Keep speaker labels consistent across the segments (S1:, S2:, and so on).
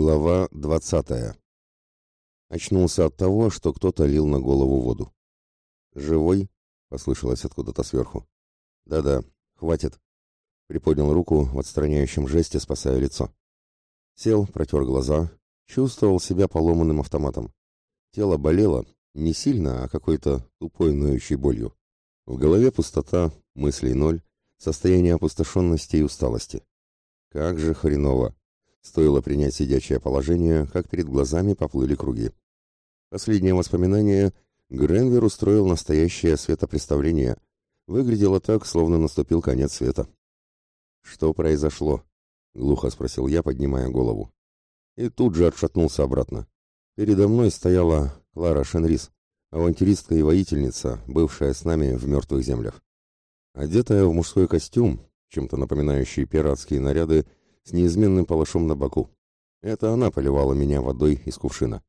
S1: Глава двадцатая. Очнулся от того, что кто-то лил на голову воду. «Живой?» — послышалось откуда-то сверху. «Да-да, хватит». Приподнял руку в отстраняющем жесте, спасая лицо. Сел, протер глаза, чувствовал себя поломанным автоматом. Тело болело, не сильно, а какой-то тупой ноющей болью. В голове пустота, мыслей ноль, состояние опустошенности и усталости. Как же хреново! Стоило принять сидячее положение, как перед глазами поплыли круги. Последнее воспоминание Гренвер устроил настоящее светопреставление. Выглядело так, словно наступил конец света. «Что произошло?» — глухо спросил я, поднимая голову. И тут же отшатнулся обратно. Передо мной стояла Клара Шенрис, авантюристка и воительница, бывшая с нами в мертвых землях. Одетая в мужской костюм, чем-то напоминающий пиратские наряды, с неизменным палашом на боку. Это она поливала меня водой из кувшина.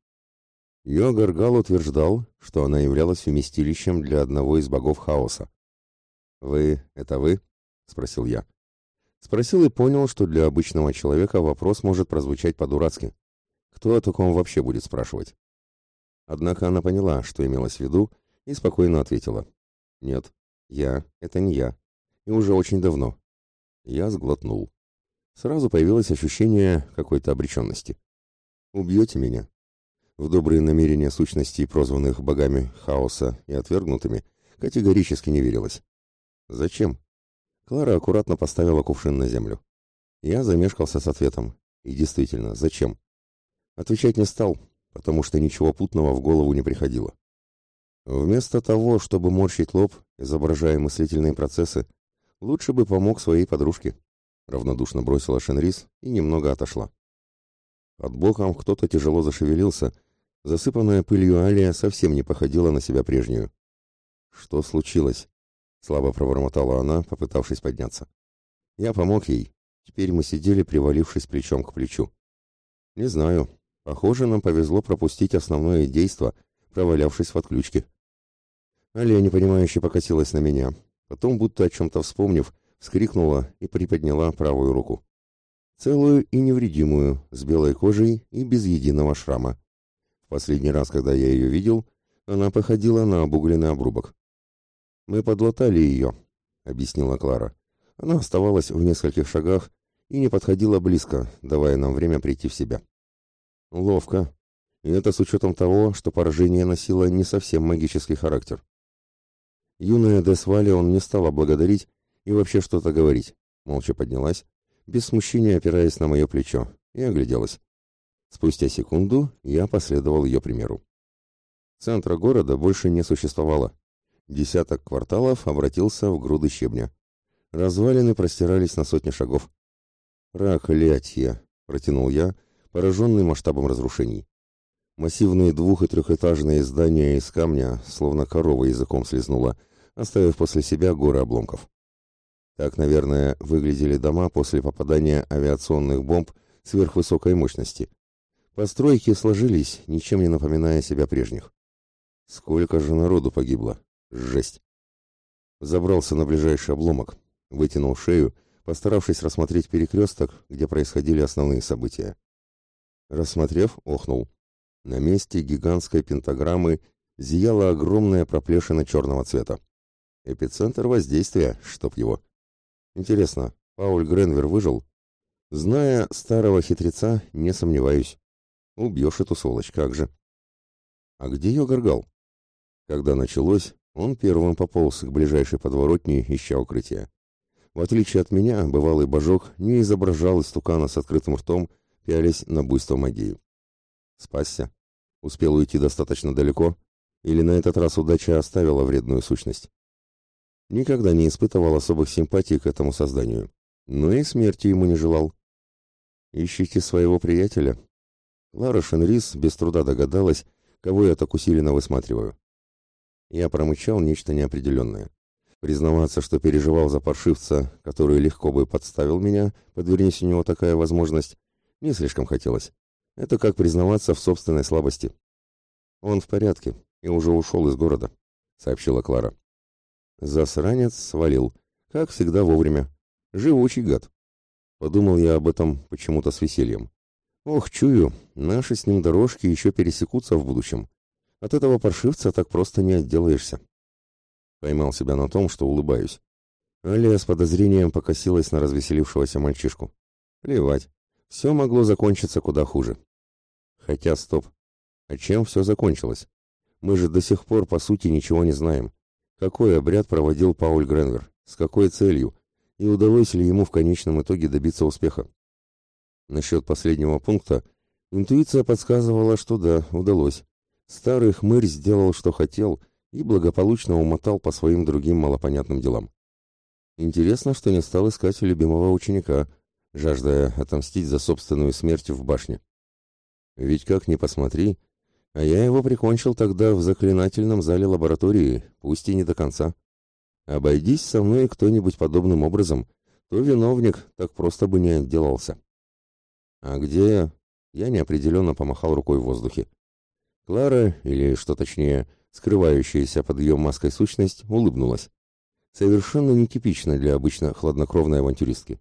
S1: Йогаргал утверждал, что она являлась вместилищем для одного из богов хаоса. «Вы — это вы?» — спросил я. Спросил и понял, что для обычного человека вопрос может прозвучать по-дурацки. Кто о таком вообще будет спрашивать? Однако она поняла, что имелось в виду, и спокойно ответила. «Нет, я — это не я. И уже очень давно». Я сглотнул. Сразу появилось ощущение какой-то обреченности. «Убьете меня?» В добрые намерения сущностей, прозванных богами хаоса и отвергнутыми, категорически не верилось. «Зачем?» Клара аккуратно поставила кувшин на землю. Я замешкался с ответом. И действительно, зачем? Отвечать не стал, потому что ничего путного в голову не приходило. Вместо того, чтобы морщить лоб, изображая мыслительные процессы, лучше бы помог своей подружке равнодушно бросила Шенрис и немного отошла. Под боком кто-то тяжело зашевелился, засыпанная пылью Алия совсем не походила на себя прежнюю. «Что случилось?» — слабо пробормотала она, попытавшись подняться. Я помог ей. Теперь мы сидели, привалившись плечом к плечу. «Не знаю. Похоже, нам повезло пропустить основное действо, провалявшись в отключке». Алия непонимающе покосилась на меня. Потом, будто о чем-то вспомнив, вскрикнула и приподняла правую руку. Целую и невредимую, с белой кожей и без единого шрама. В последний раз, когда я ее видел, она походила на обугленный обрубок. «Мы подлатали ее», — объяснила Клара. Она оставалась в нескольких шагах и не подходила близко, давая нам время прийти в себя. Ловко. И это с учетом того, что поражение носило не совсем магический характер. Юная Десвали он не стала благодарить и вообще что-то говорить. Молча поднялась, без смущения опираясь на мое плечо, и огляделась. Спустя секунду я последовал ее примеру. Центра города больше не существовало. Десяток кварталов обратился в груды щебня. Развалины простирались на сотни шагов. «Проклятье!» — протянул я, пораженный масштабом разрушений. Массивные двух- и трехэтажные здания из камня, словно корова языком слезнула, оставив после себя горы обломков. Так, наверное, выглядели дома после попадания авиационных бомб сверхвысокой мощности. Постройки сложились, ничем не напоминая себя прежних. Сколько же народу погибло? Жесть! Забрался на ближайший обломок, вытянул шею, постаравшись рассмотреть перекресток, где происходили основные события. Рассмотрев, охнул. На месте гигантской пентаграммы зияла огромная проплешина черного цвета. Эпицентр воздействия, чтоб его. Интересно, Пауль Гренвер выжил? Зная старого хитреца, не сомневаюсь. Убьешь эту сволочь, как же. А где ее горгал? Когда началось, он первым пополз к ближайшей подворотне, ища укрытия. В отличие от меня, бывалый божок не изображал истукана с открытым ртом, пялись на буйство магии. Спасся. Успел уйти достаточно далеко, или на этот раз удача оставила вредную сущность. Никогда не испытывал особых симпатий к этому созданию, но и смерти ему не желал. «Ищите своего приятеля». Лара Шенрис без труда догадалась, кого я так усиленно высматриваю. Я промычал нечто неопределенное. Признаваться, что переживал за паршивца, который легко бы подставил меня, подвернись у него такая возможность, не слишком хотелось. Это как признаваться в собственной слабости. «Он в порядке и уже ушел из города», — сообщила Клара. Засранец свалил. Как всегда вовремя. Живучий гад. Подумал я об этом почему-то с весельем. Ох, чую, наши с ним дорожки еще пересекутся в будущем. От этого паршивца так просто не отделаешься. Поймал себя на том, что улыбаюсь. Алия с подозрением покосилась на развеселившегося мальчишку. Плевать. Все могло закончиться куда хуже. Хотя, стоп. А чем все закончилось? Мы же до сих пор, по сути, ничего не знаем. Какой обряд проводил Пауль Гренвер? С какой целью? И удалось ли ему в конечном итоге добиться успеха? Насчет последнего пункта интуиция подсказывала, что да, удалось. Старый хмырь сделал, что хотел, и благополучно умотал по своим другим малопонятным делам. Интересно, что не стал искать любимого ученика, жаждая отомстить за собственную смерть в башне. Ведь как ни посмотри, а я его прикончил тогда в заклинательном зале лаборатории, пусть и не до конца. Обойдись со мной кто-нибудь подобным образом, то виновник так просто бы не отделался. А где я? Я неопределенно помахал рукой в воздухе. Клара, или, что точнее, скрывающаяся под ее маской сущность, улыбнулась. Совершенно нетипично для обычно хладнокровной авантюристки.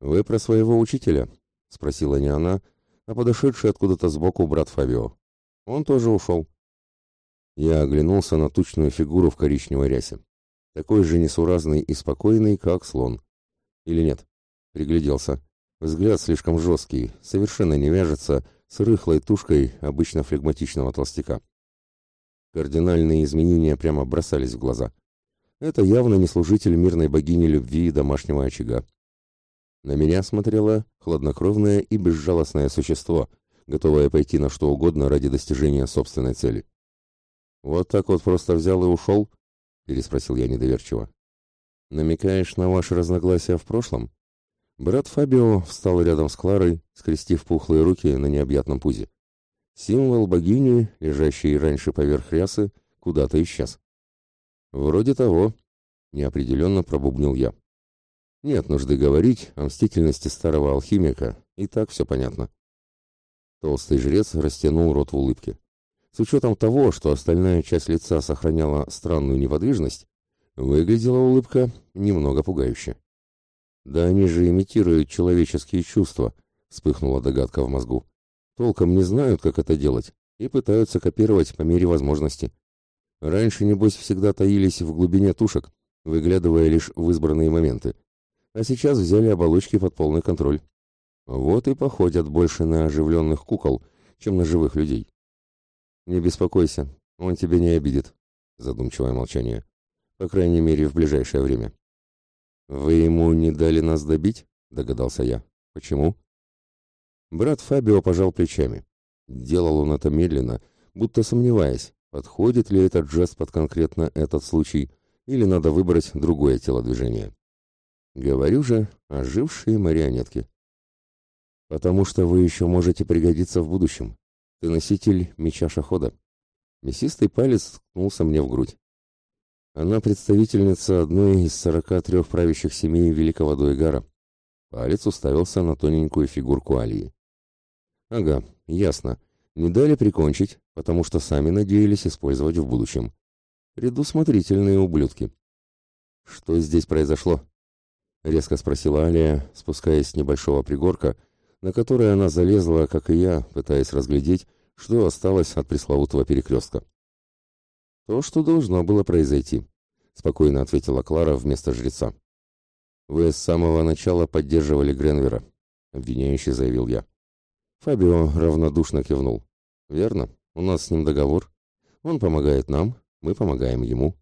S1: «Вы про своего учителя?» — спросила не она, а подошедший откуда-то сбоку брат Фабио. Он тоже ушел. Я оглянулся на тучную фигуру в коричневой рясе. Такой же несуразный и спокойный, как слон. Или нет? Пригляделся. Взгляд слишком жесткий, совершенно не вяжется с рыхлой тушкой обычно флегматичного толстяка. Кардинальные изменения прямо бросались в глаза. Это явно не служитель мирной богини любви и домашнего очага. На меня смотрело хладнокровное и безжалостное существо, готовое пойти на что угодно ради достижения собственной цели. «Вот так вот просто взял и ушел?» — переспросил я недоверчиво. «Намекаешь на ваши разногласия в прошлом?» Брат Фабио встал рядом с Кларой, скрестив пухлые руки на необъятном пузе. Символ богини, лежащий раньше поверх рясы, куда-то исчез. «Вроде того», — неопределенно пробубнил я. «Нет нужды говорить о мстительности старого алхимика, и так все понятно». Толстый жрец растянул рот в улыбке. С учетом того, что остальная часть лица сохраняла странную неподвижность, выглядела улыбка немного пугающе. «Да они же имитируют человеческие чувства», — вспыхнула догадка в мозгу. «Толком не знают, как это делать, и пытаются копировать по мере возможности. Раньше, небось, всегда таились в глубине тушек, выглядывая лишь в избранные моменты. А сейчас взяли оболочки под полный контроль. Вот и походят больше на оживленных кукол, чем на живых людей». «Не беспокойся, он тебя не обидит», — задумчивое молчание. «По крайней мере, в ближайшее время». «Вы ему не дали нас добить?» — догадался я. «Почему?» Брат Фабио пожал плечами. Делал он это медленно, будто сомневаясь, подходит ли этот жест под конкретно этот случай, или надо выбрать другое телодвижение. Говорю же, ожившие марионетки. «Потому что вы еще можете пригодиться в будущем. Ты носитель меча шахода». Мясистый палец ткнулся мне в грудь. Она представительница одной из сорока трех правящих семей Великого Дуэгара. Палец уставился на тоненькую фигурку Алии. Ага, ясно. Не дали прикончить, потому что сами надеялись использовать в будущем. Предусмотрительные ублюдки. Что здесь произошло? Резко спросила Алия, спускаясь с небольшого пригорка, на который она залезла, как и я, пытаясь разглядеть, что осталось от пресловутого перекрестка. То, что должно было произойти, спокойно ответила Клара вместо жреца. Вы с самого начала поддерживали Гренвера, обвиняющий заявил я. Фабио равнодушно кивнул. Верно, у нас с ним договор. Он помогает нам, мы помогаем ему.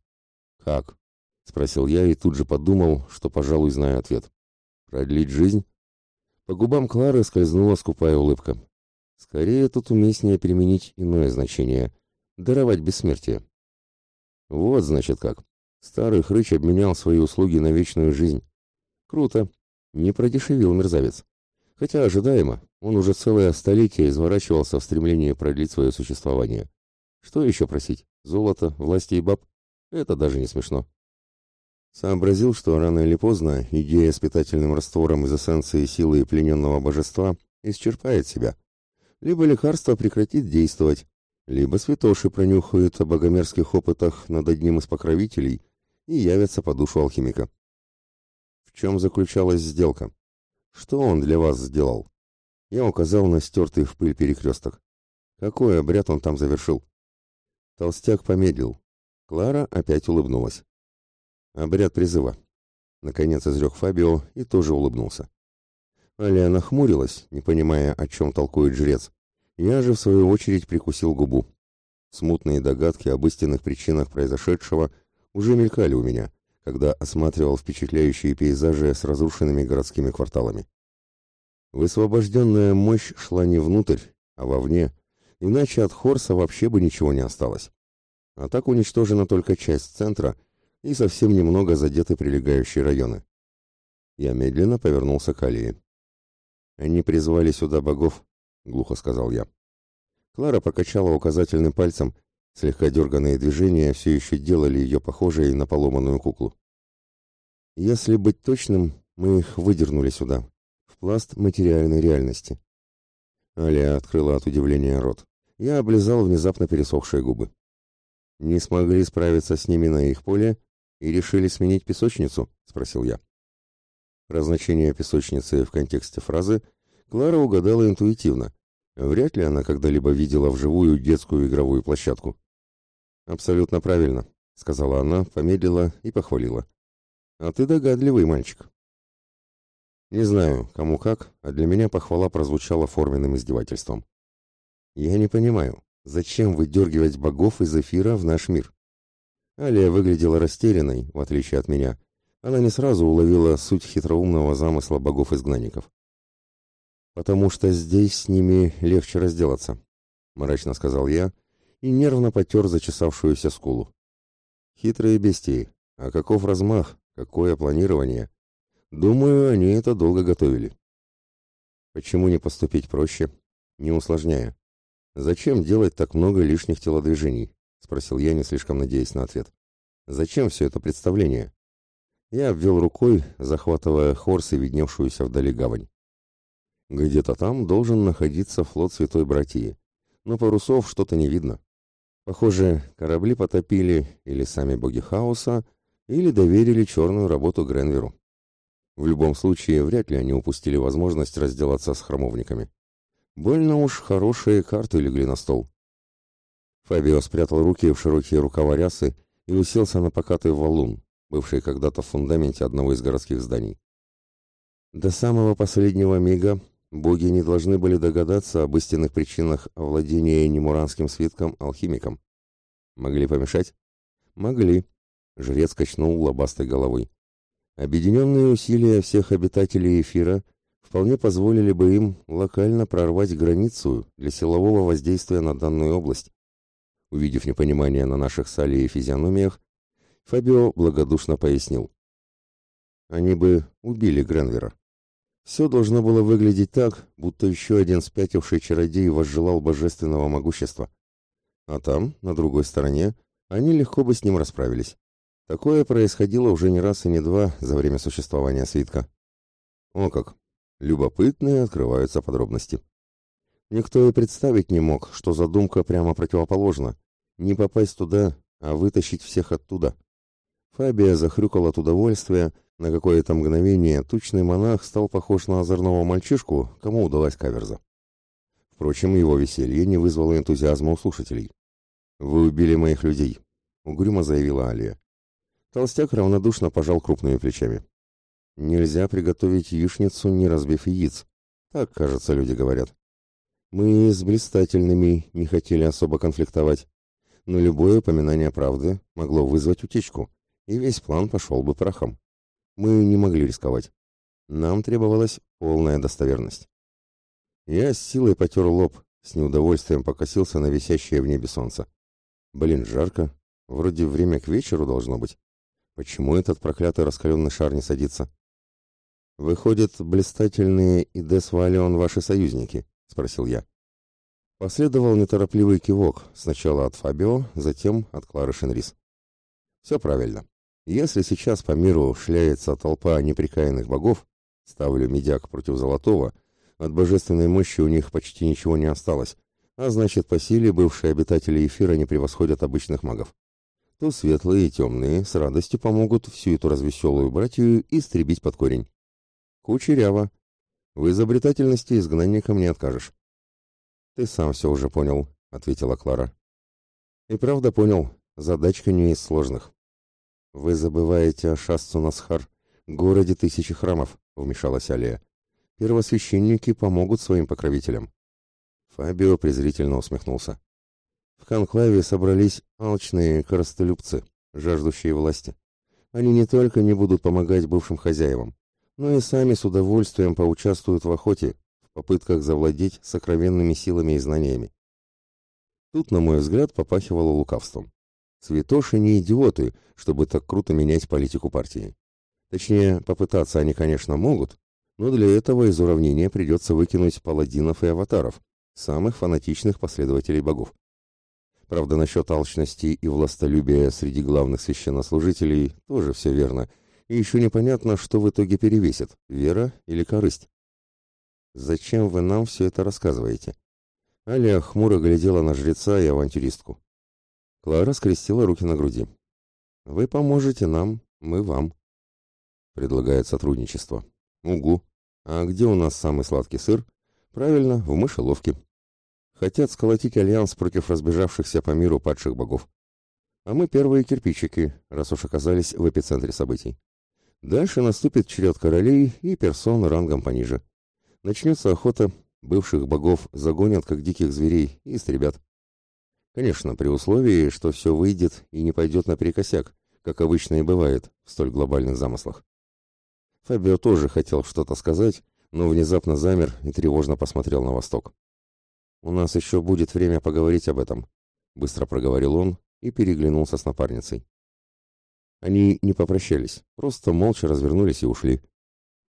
S1: Как? спросил я и тут же подумал, что, пожалуй, знаю ответ. Продлить жизнь? По губам Клары скользнула скупая улыбка. Скорее тут уместнее применить иное значение даровать бессмертие. Вот, значит, как. Старый хрыч обменял свои услуги на вечную жизнь. Круто. Не продешевил мерзавец. Хотя ожидаемо, он уже целое столетие изворачивался в стремлении продлить свое существование. Что еще просить? Золото, власти и баб? Это даже не смешно. Сообразил, что рано или поздно идея с питательным раствором из эссенции силы плененного божества исчерпает себя. Либо лекарство прекратит действовать, либо святоши пронюхают о богомерзких опытах над одним из покровителей и явятся по душу алхимика. В чем заключалась сделка? Что он для вас сделал? Я указал на стертый в пыль перекресток. Какой обряд он там завершил? Толстяк помедлил. Клара опять улыбнулась. Обряд призыва. Наконец изрек Фабио и тоже улыбнулся. Алия нахмурилась, не понимая, о чем толкует жрец. Я же, в свою очередь, прикусил губу. Смутные догадки об истинных причинах произошедшего уже мелькали у меня, когда осматривал впечатляющие пейзажи с разрушенными городскими кварталами. Высвобожденная мощь шла не внутрь, а вовне, иначе от Хорса вообще бы ничего не осталось. А так уничтожена только часть центра и совсем немного задеты прилегающие районы. Я медленно повернулся к Алии. «Они призвали сюда богов», — глухо сказал я. Клара покачала указательным пальцем, слегка дерганные движения все еще делали ее похожей на поломанную куклу. «Если быть точным, мы их выдернули сюда, в пласт материальной реальности». Аля открыла от удивления рот. Я облизал внезапно пересохшие губы. «Не смогли справиться с ними на их поле и решили сменить песочницу?» — спросил я. Про значение песочницы в контексте фразы Клара угадала интуитивно. Вряд ли она когда-либо видела вживую детскую игровую площадку. «Абсолютно правильно», — сказала она, помедлила и похвалила. «А ты догадливый мальчик». Не знаю, кому как, а для меня похвала прозвучала форменным издевательством. Я не понимаю, зачем выдергивать богов из эфира в наш мир? Алия выглядела растерянной, в отличие от меня. Она не сразу уловила суть хитроумного замысла богов-изгнанников. «Потому что здесь с ними легче разделаться», — мрачно сказал я и нервно потер зачесавшуюся скулу. «Хитрые бестии. А каков размах, какое планирование? Думаю, они это долго готовили». «Почему не поступить проще, не усложняя?» «Зачем делать так много лишних телодвижений?» — спросил я, не слишком надеясь на ответ. «Зачем все это представление?» Я обвел рукой, захватывая хорс и видневшуюся вдали гавань. Где-то там должен находиться флот Святой Братии, но парусов что-то не видно. Похоже, корабли потопили или сами боги хаоса, или доверили черную работу Гренверу. В любом случае, вряд ли они упустили возможность разделаться с храмовниками. Больно уж хорошие карты легли на стол. Фабио спрятал руки в широкие рукава рясы и уселся на покатый валун, бывший когда-то в фундаменте одного из городских зданий. До самого последнего мига боги не должны были догадаться об истинных причинах овладения немуранским свитком алхимиком. Могли помешать? Могли. Жрец качнул лобастой головой. Объединенные усилия всех обитателей эфира вполне позволили бы им локально прорвать границу для силового воздействия на данную область. Увидев непонимание на наших с Алией физиономиях, Фабио благодушно пояснил. Они бы убили Гренвера. Все должно было выглядеть так, будто еще один спятивший чародей возжелал божественного могущества. А там, на другой стороне, они легко бы с ним расправились. Такое происходило уже не раз и не два за время существования свитка. О как! Любопытные открываются подробности. Никто и представить не мог, что задумка прямо противоположна. Не попасть туда, а вытащить всех оттуда. Фабия захрюкал от удовольствия. На какое-то мгновение тучный монах стал похож на озорного мальчишку, кому удалась каверза. Впрочем, его веселье не вызвало энтузиазма у слушателей. «Вы убили моих людей», — угрюмо заявила Алия. Толстяк равнодушно пожал крупными плечами. Нельзя приготовить яичницу, не разбив яиц. Так, кажется, люди говорят. Мы с блистательными не хотели особо конфликтовать, но любое упоминание правды могло вызвать утечку, и весь план пошел бы прахом. Мы не могли рисковать. Нам требовалась полная достоверность. Я с силой потер лоб, с неудовольствием покосился на висящее в небе солнце. Блин, жарко. Вроде время к вечеру должно быть. Почему этот проклятый раскаленный шар не садится? «Выходят, блистательные и Десвалион ваши союзники?» — спросил я. Последовал неторопливый кивок, сначала от Фабио, затем от Клары Шенрис. «Все правильно. Если сейчас по миру шляется толпа неприкаянных богов, ставлю медяк против золотого, от божественной мощи у них почти ничего не осталось, а значит, по силе бывшие обитатели эфира не превосходят обычных магов. То светлые и темные с радостью помогут всю эту развеселую братью истребить под корень. Кучеряво. В изобретательности изгнанникам не откажешь. «Ты сам все уже понял», — ответила Клара. «И правда понял. Задачка не из сложных». «Вы забываете о Шасцу-Насхар, городе тысячи храмов», — вмешалась Алия. «Первосвященники помогут своим покровителям». Фабио презрительно усмехнулся. В конклаве собрались алчные коростолюбцы, жаждущие власти. Они не только не будут помогать бывшим хозяевам, но и сами с удовольствием поучаствуют в охоте, в попытках завладеть сокровенными силами и знаниями. Тут, на мой взгляд, попахивало лукавством. Святоши не идиоты, чтобы так круто менять политику партии. Точнее, попытаться они, конечно, могут, но для этого из уравнения придется выкинуть паладинов и аватаров, самых фанатичных последователей богов. Правда, насчет алчности и властолюбия среди главных священнослужителей тоже все верно, и еще непонятно, что в итоге перевесит – вера или корысть. «Зачем вы нам все это рассказываете?» Алия хмуро глядела на жреца и авантюристку. Клара скрестила руки на груди. «Вы поможете нам, мы вам», — предлагает сотрудничество. «Угу. А где у нас самый сладкий сыр?» «Правильно, в мышеловке. Хотят сколотить альянс против разбежавшихся по миру падших богов. А мы первые кирпичики, раз уж оказались в эпицентре событий. Дальше наступит черед королей и персон рангом пониже. Начнется охота, бывших богов загонят, как диких зверей, и истребят. Конечно, при условии, что все выйдет и не пойдет наперекосяк, как обычно и бывает в столь глобальных замыслах. Фабио тоже хотел что-то сказать, но внезапно замер и тревожно посмотрел на восток. «У нас еще будет время поговорить об этом», — быстро проговорил он и переглянулся с напарницей. Они не попрощались, просто молча развернулись и ушли.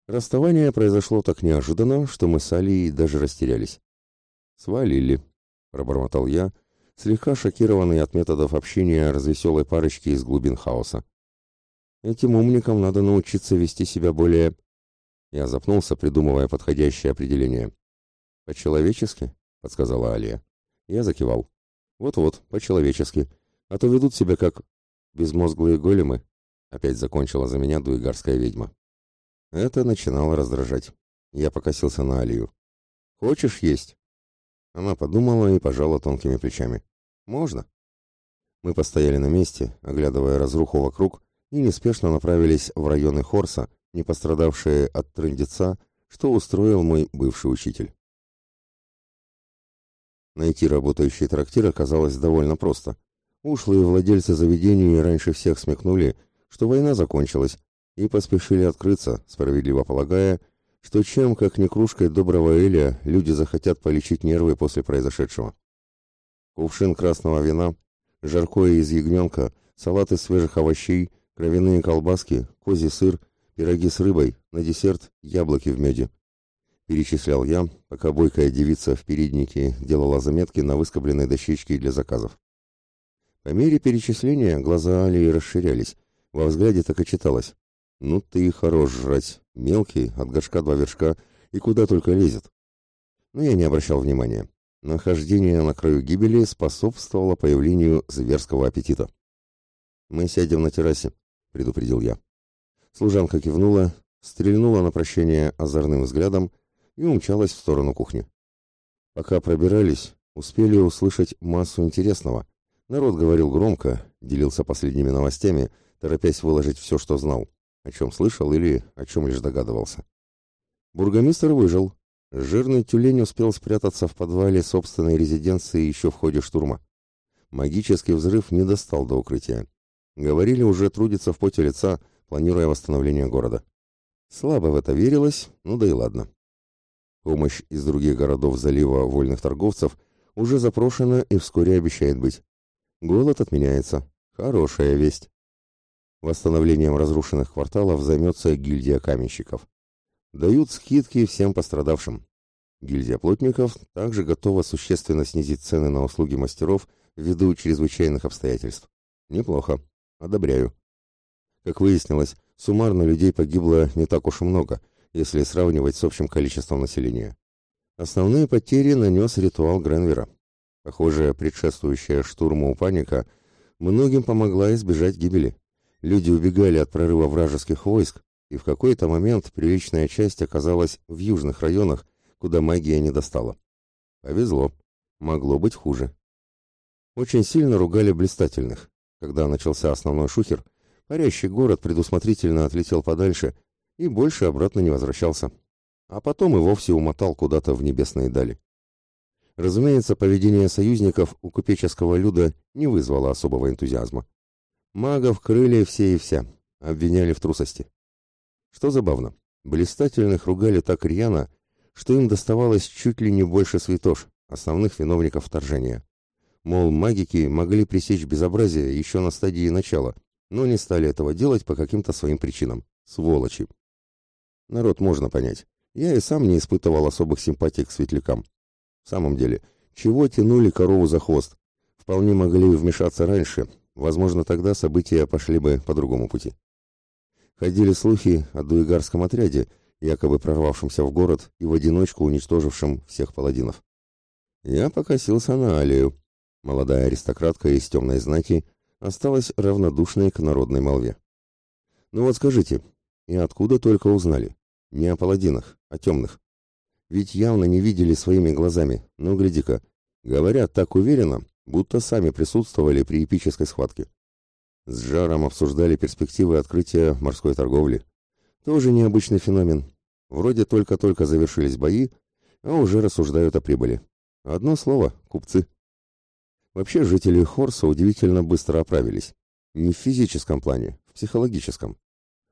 S1: Расставание произошло так неожиданно, что мы с Алией даже растерялись. «Свалили», — пробормотал я, слегка шокированный от методов общения развеселой парочки из глубин хаоса. «Этим умникам надо научиться вести себя более...» Я запнулся, придумывая подходящее определение. «По-человечески?» — подсказала Алия. Я закивал. «Вот-вот, по-человечески. А то ведут себя как безмозглые големы», — опять закончила за меня дуигарская ведьма. Это начинало раздражать. Я покосился на Алию. «Хочешь есть?» Она подумала и пожала тонкими плечами. «Можно». Мы постояли на месте, оглядывая разруху вокруг, и неспешно направились в районы Хорса, не пострадавшие от трындеца, что устроил мой бывший учитель. Найти работающий трактир оказалось довольно просто. Ушлые владельцы заведений раньше всех смекнули, что война закончилась, и поспешили открыться, справедливо полагая, что чем, как не кружкой доброго эля, люди захотят полечить нервы после произошедшего. Кувшин красного вина, жаркое из ягненка, салат из свежих овощей, кровяные колбаски, козий сыр, пироги с рыбой, на десерт яблоки в меде перечислял я, пока бойкая девица в переднике делала заметки на выскобленной дощечке для заказов. По мере перечисления глаза Алии расширялись, во взгляде так и читалось. «Ну ты и хорош жрать, мелкий, от горшка два вершка, и куда только лезет». Но я не обращал внимания. Нахождение на краю гибели способствовало появлению зверского аппетита. «Мы сядем на террасе», — предупредил я. Служанка кивнула, стрельнула на прощение озорным взглядом и умчалась в сторону кухни. Пока пробирались, успели услышать массу интересного. Народ говорил громко, делился последними новостями, торопясь выложить все, что знал, о чем слышал или о чем лишь догадывался. Бургомистр выжил. Жирный тюлень успел спрятаться в подвале собственной резиденции еще в ходе штурма. Магический взрыв не достал до укрытия. Говорили, уже трудится в поте лица, планируя восстановление города. Слабо в это верилось, ну да и ладно. Помощь из других городов залива вольных торговцев уже запрошена и вскоре обещает быть. Голод отменяется. Хорошая весть. Восстановлением разрушенных кварталов займется гильдия каменщиков. Дают скидки всем пострадавшим. Гильдия плотников также готова существенно снизить цены на услуги мастеров ввиду чрезвычайных обстоятельств. Неплохо. Одобряю. Как выяснилось, суммарно людей погибло не так уж и много, если сравнивать с общим количеством населения. Основные потери нанес ритуал Гренвера. Похоже, предшествующая штурму паника многим помогла избежать гибели. Люди убегали от прорыва вражеских войск, и в какой-то момент приличная часть оказалась в южных районах, куда магия не достала. Повезло. Могло быть хуже. Очень сильно ругали блистательных. Когда начался основной шухер, парящий город предусмотрительно отлетел подальше и больше обратно не возвращался. А потом и вовсе умотал куда-то в небесные дали. Разумеется, поведение союзников у купеческого люда не вызвало особого энтузиазма. Магов крыли все и вся, обвиняли в трусости. Что забавно, блистательных ругали так рьяно, что им доставалось чуть ли не больше святош, основных виновников вторжения. Мол, магики могли пресечь безобразие еще на стадии начала, но не стали этого делать по каким-то своим причинам. Сволочи. Народ можно понять. Я и сам не испытывал особых симпатий к светлякам. В самом деле, чего тянули корову за хвост? Вполне могли вмешаться раньше, возможно, тогда события пошли бы по другому пути. Ходили слухи о дуигарском отряде, якобы прорвавшемся в город и в одиночку уничтожившем всех паладинов. Я покосился на Алию. Молодая аристократка из темной знати осталась равнодушной к народной молве. Ну вот скажите, и откуда только узнали? Не о паладинах, о темных. Ведь явно не видели своими глазами. Ну, гляди-ка. Говорят так уверенно, будто сами присутствовали при эпической схватке. С жаром обсуждали перспективы открытия морской торговли. Тоже необычный феномен. Вроде только-только завершились бои, а уже рассуждают о прибыли. Одно слово — купцы. Вообще жители Хорса удивительно быстро оправились. Не в физическом плане, в психологическом.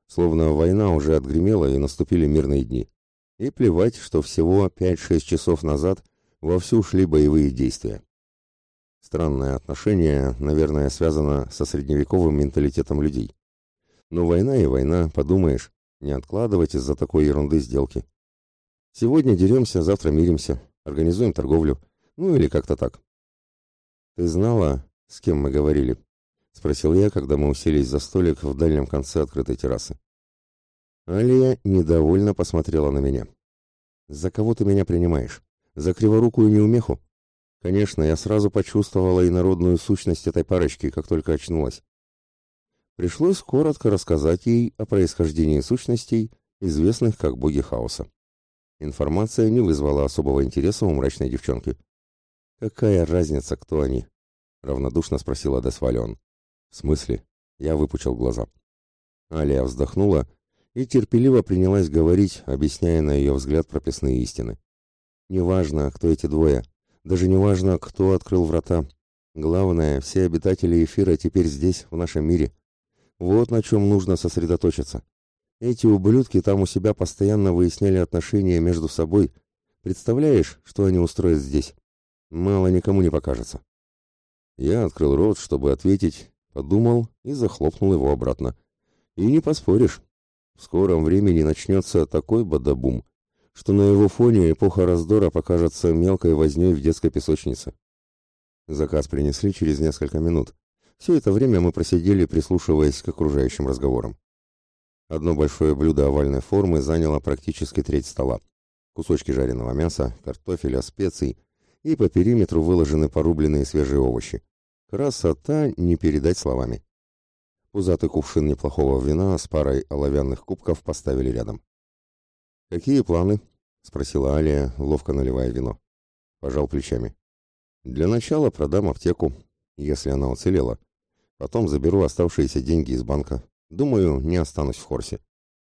S1: Словно война уже отгремела и наступили мирные дни. И плевать, что всего 5-6 часов назад вовсю шли боевые действия. Странное отношение, наверное, связано со средневековым менталитетом людей. Но война и война, подумаешь, не откладывать из-за такой ерунды сделки. Сегодня деремся, завтра миримся, организуем торговлю, ну или как-то так. Ты знала, с кем мы говорили? Спросил я, когда мы уселись за столик в дальнем конце открытой террасы. Алия недовольно посмотрела на меня. «За кого ты меня принимаешь? За криворукую неумеху?» Конечно, я сразу почувствовала инородную сущность этой парочки, как только очнулась. Пришлось коротко рассказать ей о происхождении сущностей, известных как боги хаоса. Информация не вызвала особого интереса у мрачной девчонки. «Какая разница, кто они?» — равнодушно спросила Десвалион. «В смысле?» — я выпучил глаза. Алия вздохнула и терпеливо принялась говорить, объясняя на ее взгляд прописные истины. «Неважно, кто эти двое, даже неважно, кто открыл врата. Главное, все обитатели эфира теперь здесь, в нашем мире. Вот на чем нужно сосредоточиться. Эти ублюдки там у себя постоянно выясняли отношения между собой. Представляешь, что они устроят здесь? Мало никому не покажется». Я открыл рот, чтобы ответить, подумал и захлопнул его обратно. И не поспоришь, в скором времени начнется такой бадабум, что на его фоне эпоха раздора покажется мелкой вознёй в детской песочнице. Заказ принесли через несколько минут. Все это время мы просидели, прислушиваясь к окружающим разговорам. Одно большое блюдо овальной формы заняло практически треть стола. Кусочки жареного мяса, картофеля, специй и по периметру выложены порубленные свежие овощи. Красота не передать словами. Пузатый кувшин неплохого вина с парой оловянных кубков поставили рядом. «Какие планы?» — спросила Алия, ловко наливая вино. Пожал плечами. «Для начала продам аптеку, если она уцелела. Потом заберу оставшиеся деньги из банка. Думаю, не останусь в Хорсе.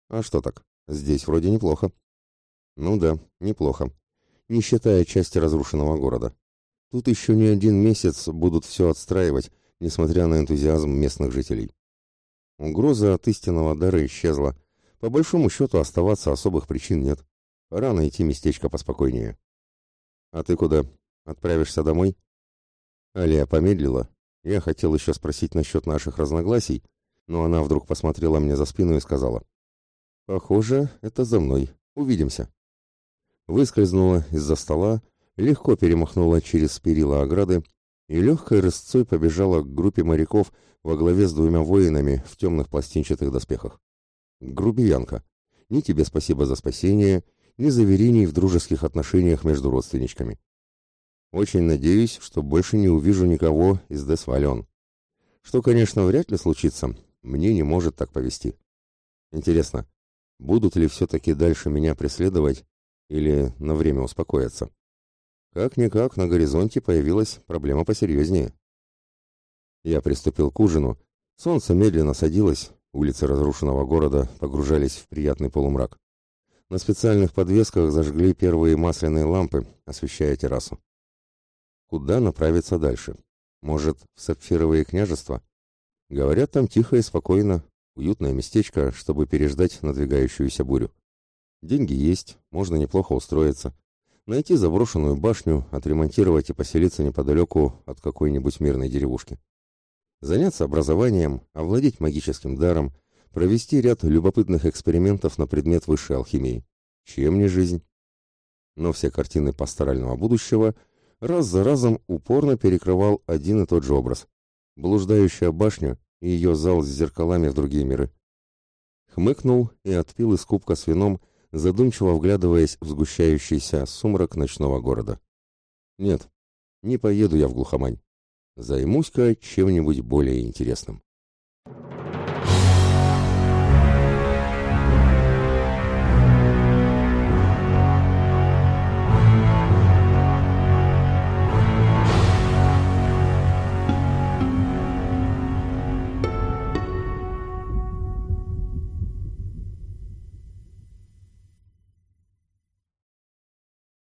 S1: А что так? Здесь вроде неплохо». «Ну да, неплохо. Не считая части разрушенного города. Тут еще не один месяц будут все отстраивать, несмотря на энтузиазм местных жителей. Угроза от истинного дара исчезла. По большому счету оставаться особых причин нет. Пора найти местечко поспокойнее. А ты куда? Отправишься домой? Алия помедлила. Я хотел еще спросить насчет наших разногласий, но она вдруг посмотрела мне за спину и сказала. Похоже, это за мной. Увидимся. Выскользнула из-за стола, легко перемахнула через перила ограды и легкой рысцой побежала к группе моряков во главе с двумя воинами в темных пластинчатых доспехах. Грубиянка. Ни тебе спасибо за спасение, ни заверений в дружеских отношениях между родственничками. Очень надеюсь, что больше не увижу никого из Десвален. Что, конечно, вряд ли случится, мне не может так повести. Интересно, будут ли все-таки дальше меня преследовать или на время успокоиться. Как-никак на горизонте появилась проблема посерьезнее. Я приступил к ужину. Солнце медленно садилось, улицы разрушенного города погружались в приятный полумрак. На специальных подвесках зажгли первые масляные лампы, освещая террасу. Куда направиться дальше? Может, в сапфировые княжества? Говорят, там тихо и спокойно, уютное местечко, чтобы переждать надвигающуюся бурю. Деньги есть, можно неплохо устроиться. Найти заброшенную башню, отремонтировать и поселиться неподалеку от какой-нибудь мирной деревушки. Заняться образованием, овладеть магическим даром, провести ряд любопытных экспериментов на предмет высшей алхимии. Чем не жизнь? Но все картины пасторального будущего раз за разом упорно перекрывал один и тот же образ. Блуждающая башня и ее зал с зеркалами в другие миры. Хмыкнул и отпил из кубка с вином, задумчиво вглядываясь в сгущающийся сумрак ночного города. Нет, не поеду я в глухомань. Займусь-ка чем-нибудь более интересным.